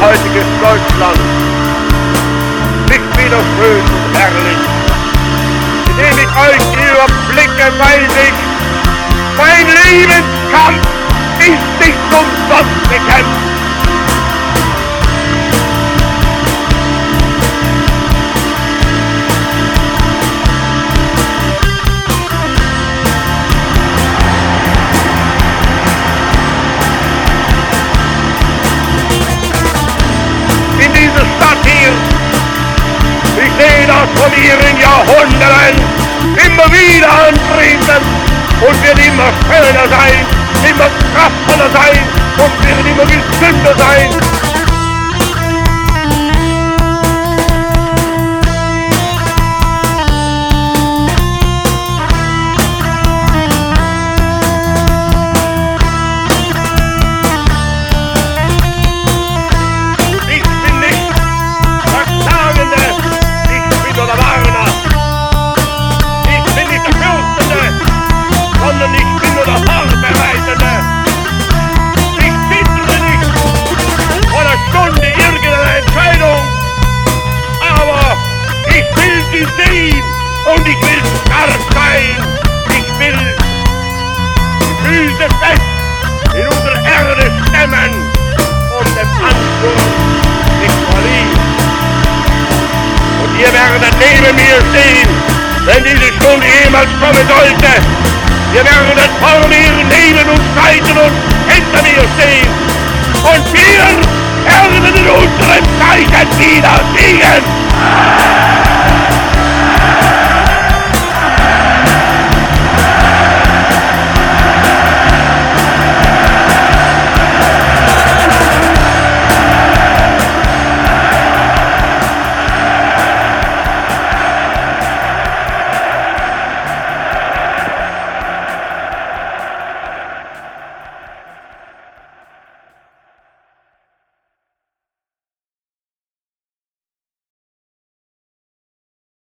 heutiges Deutschland nicht wieder schön und herrlich, indem ich euch überblicke, weiß ich, mein Lebenskampf ist nicht umsonst bekämpft. Das von ihren Jahrhunderten immer wieder antreten und wird immer schöner sein, immer kraftvoller sein und wird immer gesünder sein. Und ich will stark sein. Ich will die Füße fest in unsere Erde stemmen und dem Ansturm nicht verlieren. Und ihr werdet neben mir stehen, wenn diese Stunde jemals kommen sollte. Ihr werdet vor mir, neben uns, seiten und hinter mir stehen. Und wir werden in unserem Zeichen wieder siegen.